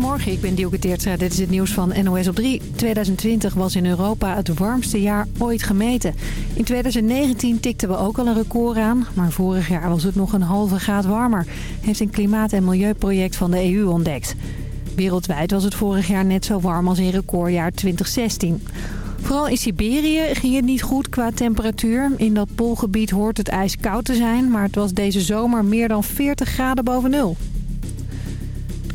Goedemorgen, ik ben Dielke Teertstra. Dit is het nieuws van NOS op 3. 2020 was in Europa het warmste jaar ooit gemeten. In 2019 tikten we ook al een record aan. Maar vorig jaar was het nog een halve graad warmer. Heeft een klimaat- en milieuproject van de EU ontdekt. Wereldwijd was het vorig jaar net zo warm als in recordjaar 2016. Vooral in Siberië ging het niet goed qua temperatuur. In dat poolgebied hoort het ijs koud te zijn, maar het was deze zomer meer dan 40 graden boven nul.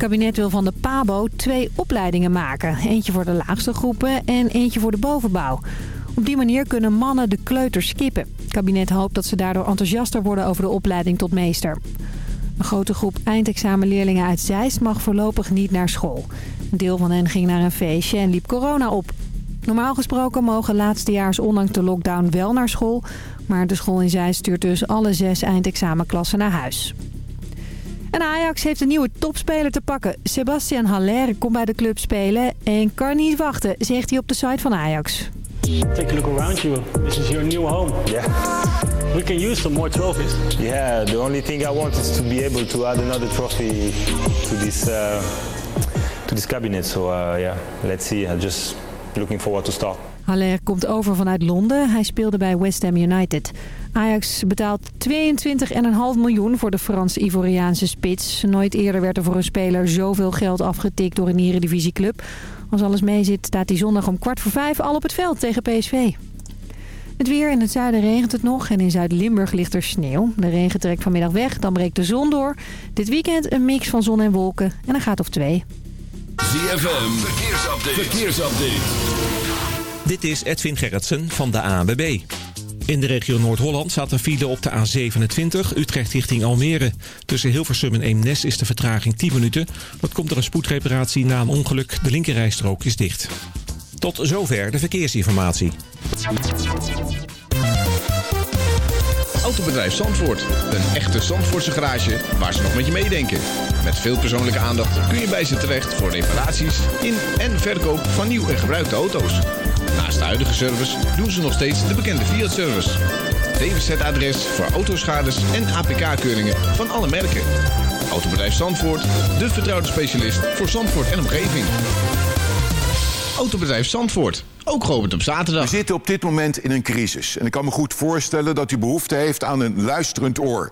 Kabinet wil van de PABO twee opleidingen maken. Eentje voor de laagste groepen en eentje voor de bovenbouw. Op die manier kunnen mannen de kleuters skippen. Het kabinet hoopt dat ze daardoor enthousiaster worden over de opleiding tot meester. Een grote groep eindexamenleerlingen uit Zeist mag voorlopig niet naar school. Een deel van hen ging naar een feestje en liep corona op. Normaal gesproken mogen laatstejaars ondanks de lockdown wel naar school. Maar de school in Zeist stuurt dus alle zes eindexamenklassen naar huis. En Ajax heeft een nieuwe topspeler te pakken. Sebastian Haller komt bij de club spelen en kan niet wachten, zegt hij op de site van Ajax. Take a look around you. This is your new home. Yeah. We can use some more trophies. Yeah, the only thing I want is to be able to add another trophy to this uh, to this cabinet. So uh, yeah, let's see. I'm just looking forward to start. Haller komt over vanuit Londen. Hij speelde bij West Ham United. Ajax betaalt 22,5 miljoen voor de Frans-Ivoriaanse spits. Nooit eerder werd er voor een speler zoveel geld afgetikt door een eredivisieclub. Als alles meezit staat hij zondag om kwart voor vijf al op het veld tegen PSV. Het weer in het zuiden regent het nog en in Zuid-Limburg ligt er sneeuw. De regen trekt vanmiddag weg, dan breekt de zon door. Dit weekend een mix van zon en wolken en een gaat of twee. ZFM, verkeersupdate. verkeersupdate. Dit is Edwin Gerritsen van de ANWB. In de regio Noord-Holland staat een file op de A27, Utrecht richting Almere. Tussen Hilversum en Eemnes is de vertraging 10 minuten. Dat komt door een spoedreparatie na een ongeluk. De linkerrijstrook is dicht. Tot zover de verkeersinformatie. Autobedrijf Zandvoort. Een echte Zandvoortse garage waar ze nog met je meedenken. Met veel persoonlijke aandacht kun je bij ze terecht voor reparaties in en verkoop van nieuw en gebruikte auto's. Naast de huidige service doen ze nog steeds de bekende Fiat-service. DWZ-adres voor autoschades en APK-keuringen van alle merken. Autobedrijf Zandvoort, de vertrouwde specialist voor Zandvoort en omgeving. Autobedrijf Zandvoort, ook geopend op zaterdag. We zitten op dit moment in een crisis. En ik kan me goed voorstellen dat u behoefte heeft aan een luisterend oor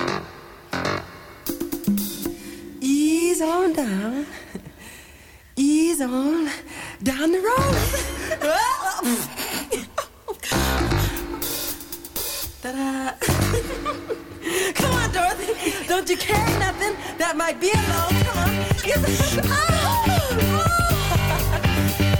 Ease on down. Ease on down the road. Ta-da. Come on, Dorothy. Don't you carry nothing that might be a load. Come on. Oh, oh.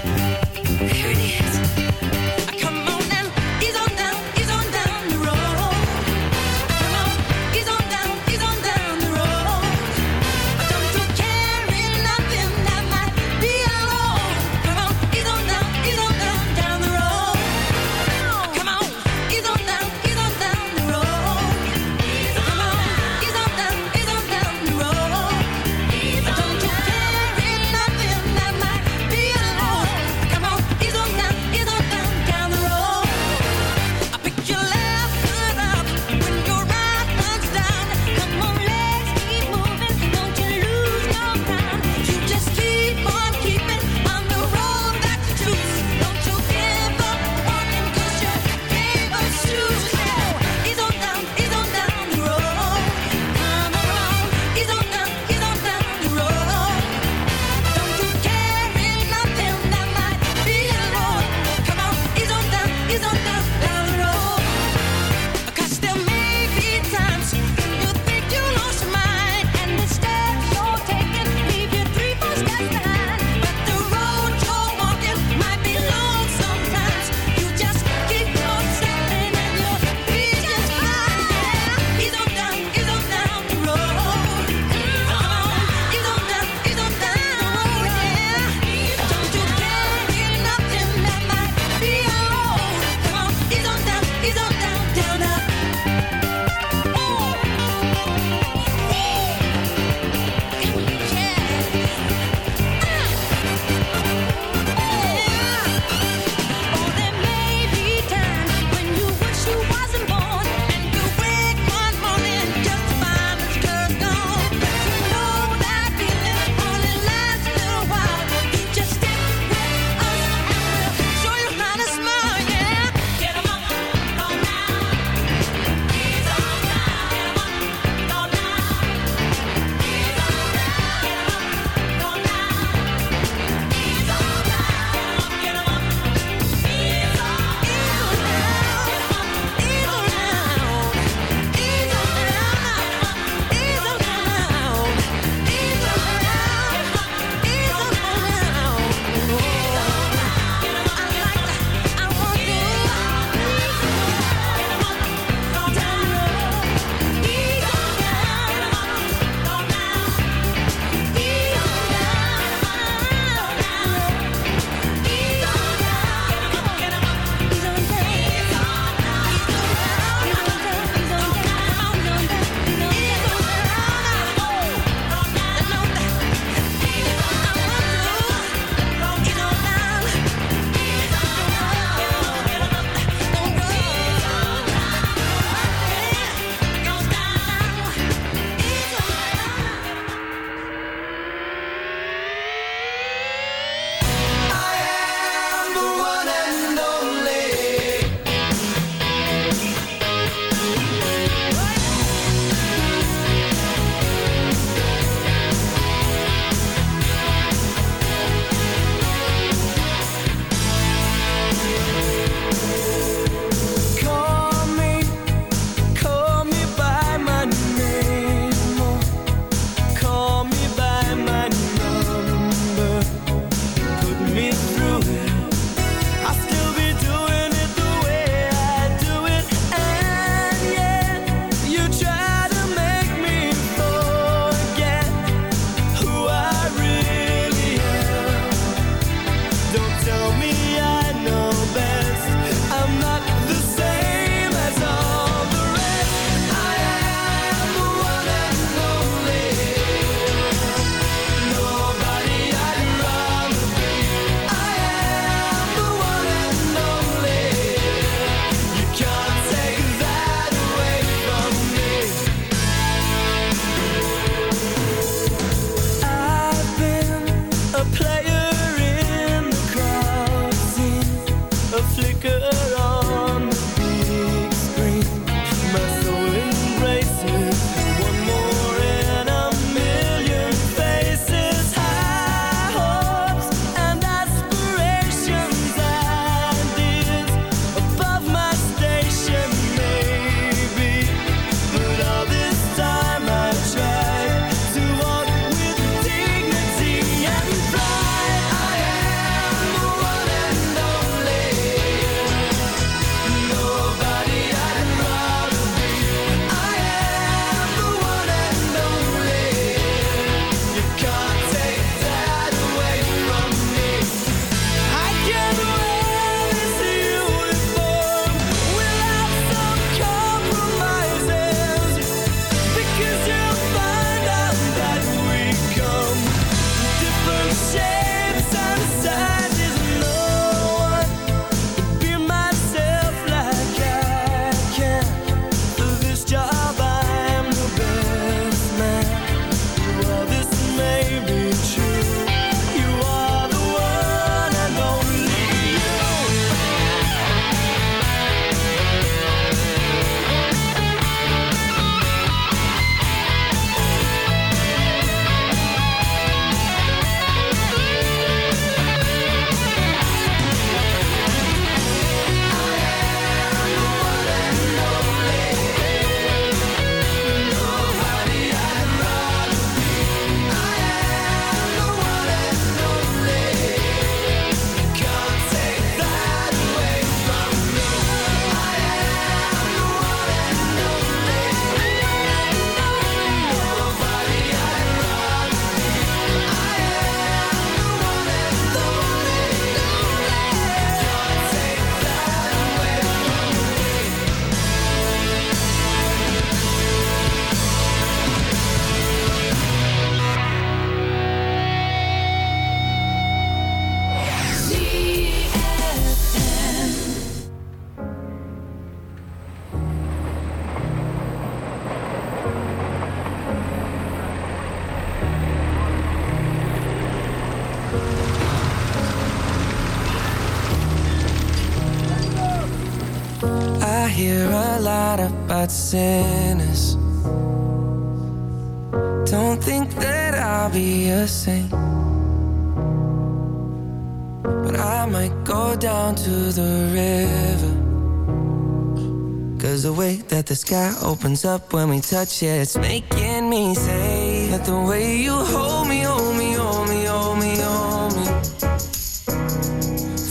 The sky opens up when we touch it, it's making me say that the way you hold me, hold me, hold me, hold me, hold me.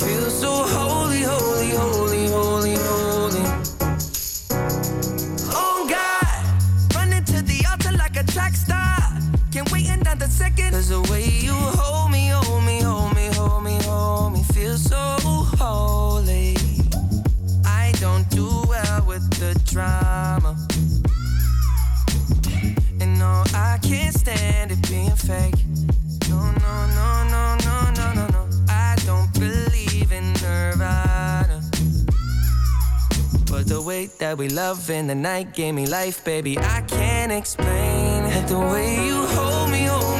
Feel so holy, holy, holy, holy, holy. Oh God, running to the altar like a track star. Can't wait another second. Cause the way you hold drama. And no, I can't stand it being fake. No, no, no, no, no, no, no, no. I don't believe in Nirvana. But the way that we love in the night gave me life, baby. I can't explain it. The way you hold me, hold me,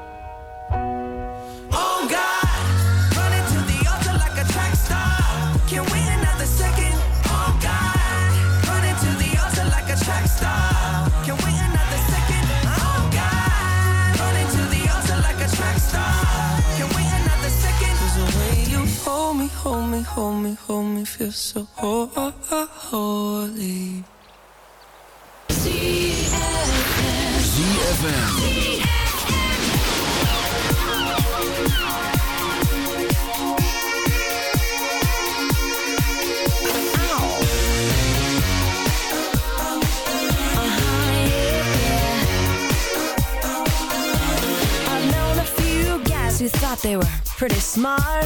hold me, hold me, feel so holy. ZFM. ZFM. Who thought they were pretty smart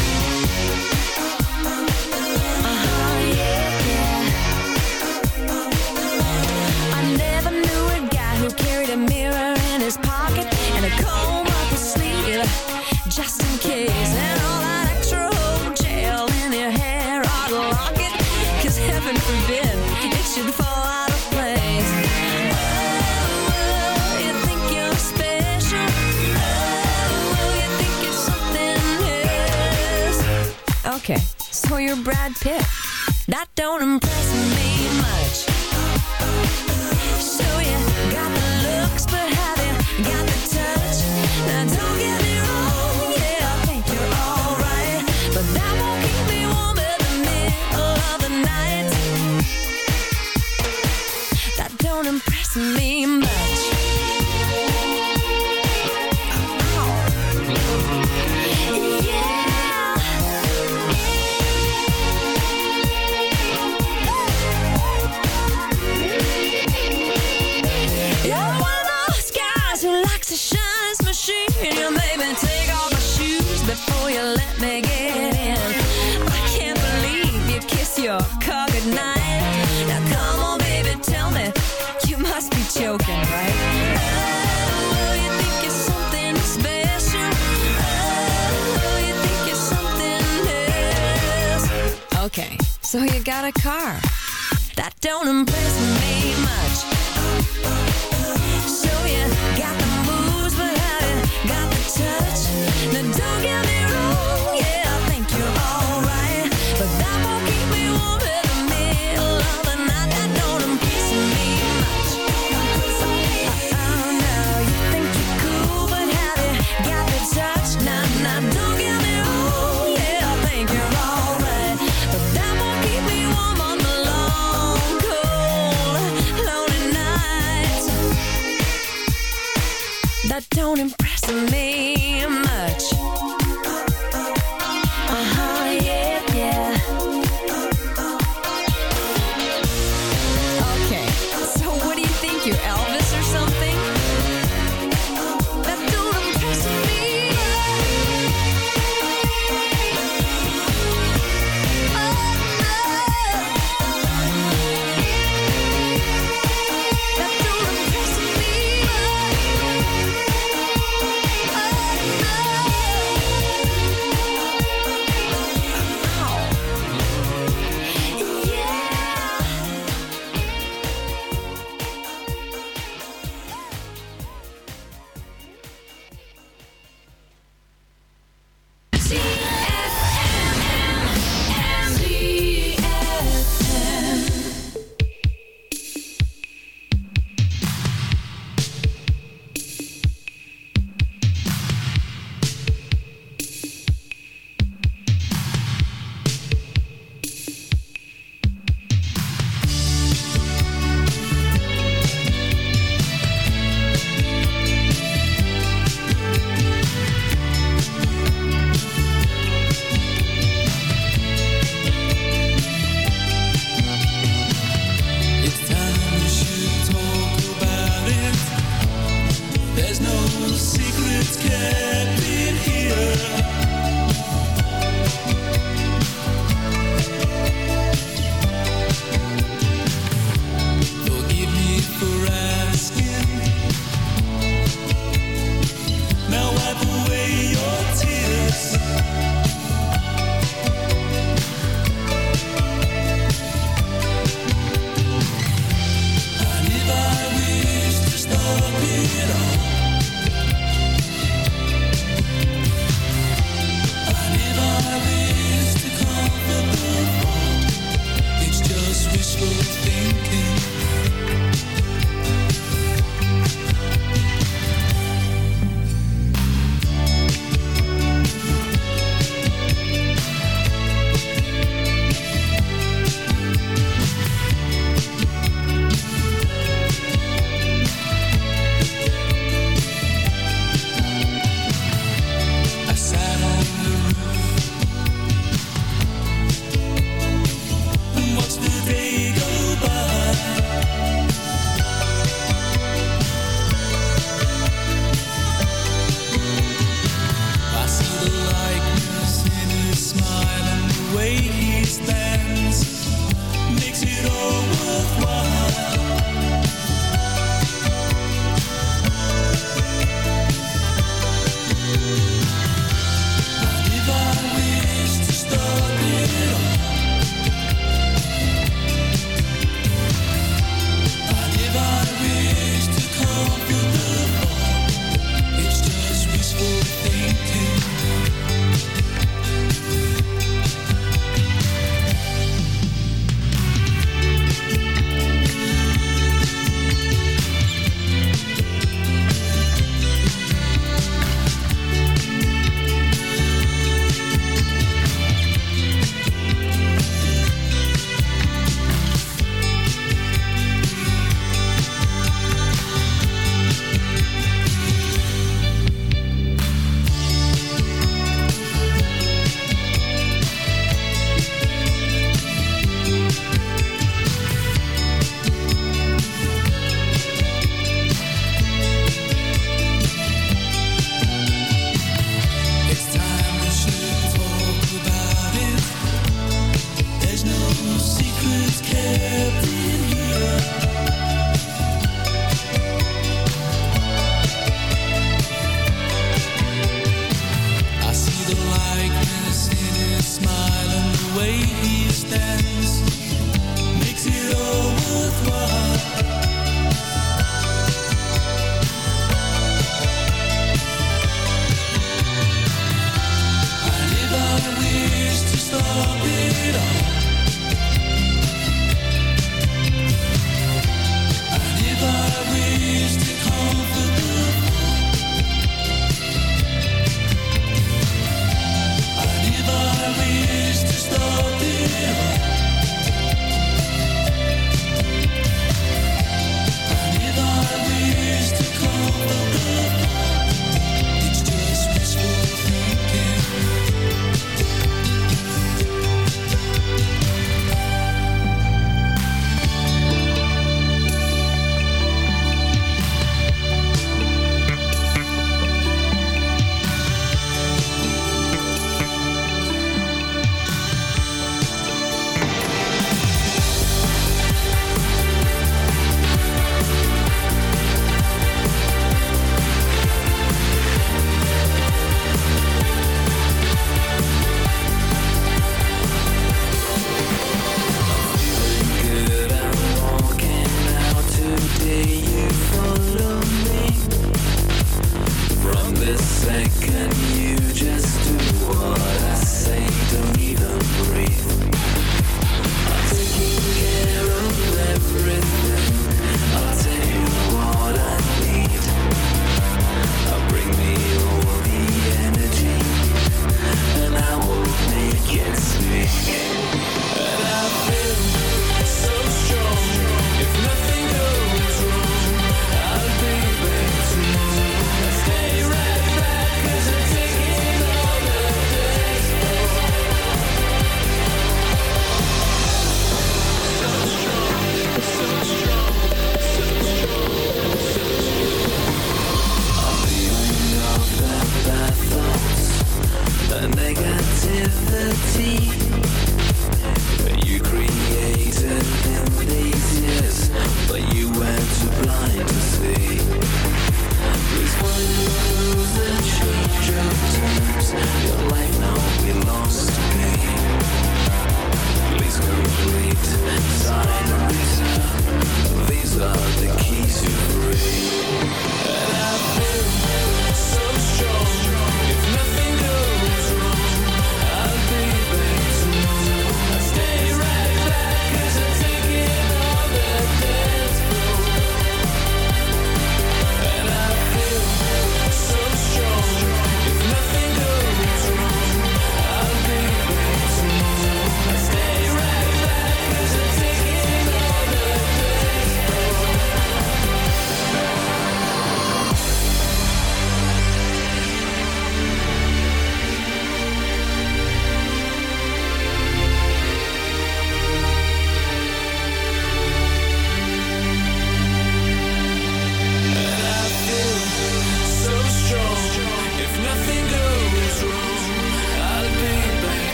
you're Brad Pitt. That don't impress me much. So yeah. So you got a car that don't